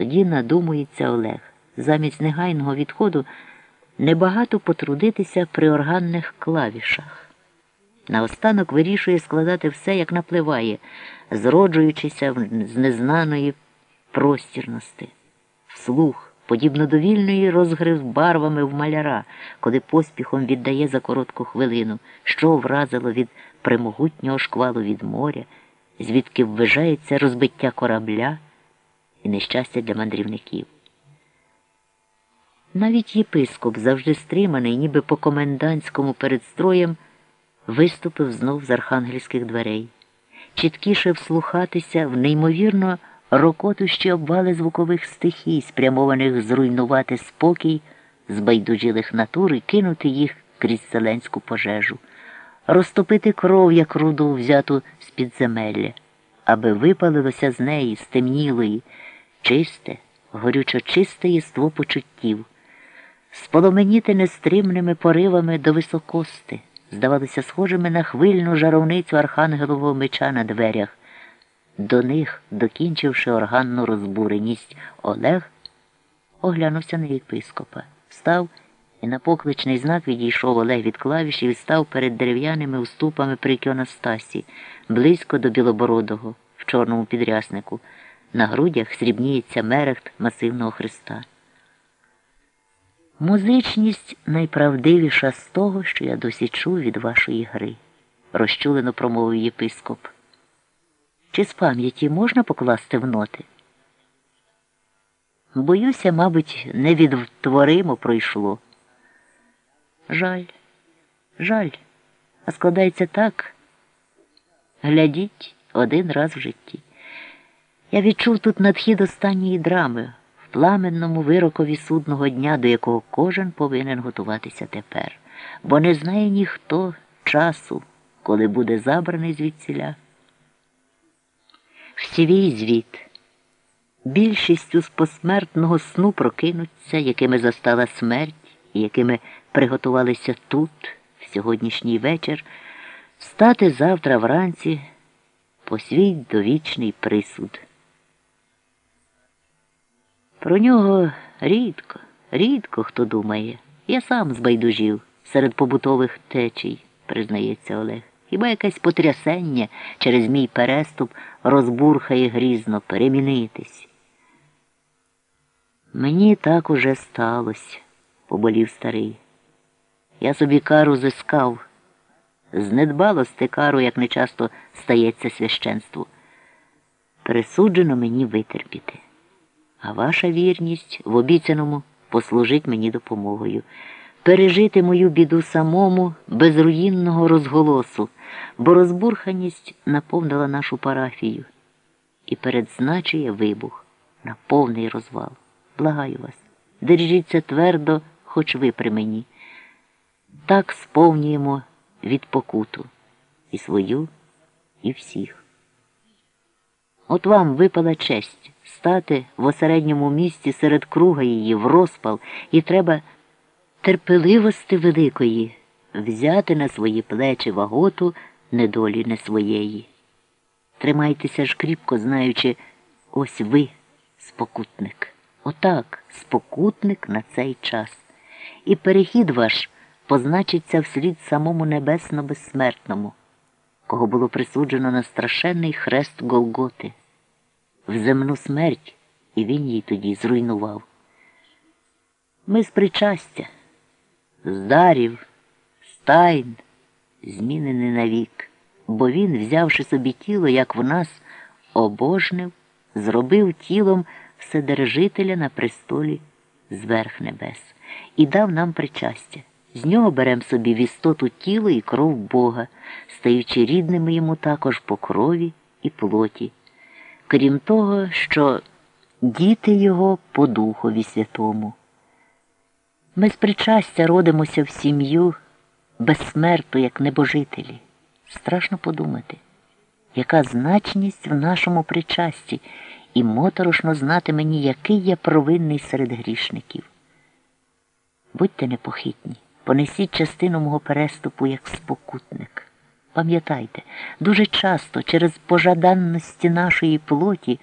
Тоді надумується Олег. Замість негайного відходу небагато потрудитися при органних клавішах. Наостанок вирішує складати все, як напливає, зроджуючися з незнаної простірності. Вслух, подібно до вільної розгрив барвами в маляра, коли поспіхом віддає за коротку хвилину, що вразило від примогутнього шквалу від моря, звідки ввижається розбиття корабля і нещастя для мандрівників. Навіть єпископ, завжди стриманий, ніби по комендантському перед строєм, виступив знов з архангельських дверей, чіткіше вслухатися в неймовірно рокотущі обвали звукових стихій, спрямованих зруйнувати спокій збайдужилих натур і кинути їх крізь селенську пожежу, розтопити кров, як руду взяту з підземелля, аби випалилося з неї стемнілої, чисте, горючо чисте єство почуттів споломеніти нестримними поривами до високости, здавалися схожими на хвильну жаровницю архангелового меча на дверях. До них, докінчивши органну розбуреність, Олег оглянувся на єпископа, встав і на покличний знак відійшов Олег від клавіші і став перед дерев'яними уступами при іконостасі, близько до білобородого, в чорному підряснику. На грудях срібніється мерехт масивного Христа. Музичність найправдивіша з того, що я досі чув від вашої гри, розчулено промовив єпископ. Чи з пам'яті можна покласти в ноти? Боюся, мабуть, невідтворимо пройшло. Жаль, жаль, а складається так. Глядіть один раз в житті. Я відчув тут надхід останньої драми в пламенному вирокові судного дня, до якого кожен повинен готуватися тепер, бо не знає ніхто часу, коли буде забраний звідсіля. Всівій звіт. Більшістю з посмертного сну прокинуться, якими застала смерть, і якими приготувалися тут, в сьогоднішній вечір, стати завтра вранці по свій довічний присуд. Про нього рідко, рідко хто думає. Я сам збайдужів серед побутових течій, признається Олег. Хіба якесь потрясення через мій переступ розбурхає грізно перемінитись? Мені так уже сталося, поболів старий. Я собі кару зискав. Знедбалости кару, як нечасто стається священству. Присуджено мені витерпіти а ваша вірність в обіцяному послужить мені допомогою, пережити мою біду самому без руїнного розголосу, бо розбурханість наповнила нашу парафію і передзначує вибух на повний розвал. Благаю вас, держіться твердо, хоч ви при мені. Так сповнюємо від покуту і свою, і всіх. От вам випала честь стати в осередньому місці серед круга її в розпал, і треба терпеливости великої взяти на свої плечі ваготу недолі не своєї. Тримайтеся ж кріпко, знаючи, ось ви, спокутник. Отак, спокутник на цей час. І перехід ваш позначиться вслід самому небесно безсмертному, кого було присуджено на страшенний хрест Голготи в земну смерть, і він її тоді зруйнував. Ми з причастя, з дарів, з тайн, змінений навік, бо він, взявши собі тіло, як в нас, обожнив, зробив тілом Вседержителя на престолі зверх небес і дав нам причастя. З нього берем собі в істоту тіло і кров Бога, стаючи рідними йому також по крові і плоті крім того, що діти його по Духові Святому. Ми з причастя родимося в сім'ю безсмерту, як небожителі. Страшно подумати, яка значність в нашому причасті, і моторошно знати мені, який я провинний серед грішників. Будьте непохитні, понесіть частину мого переступу як спокутник. Пам'ятайте, дуже часто через пожаданності нашої плоті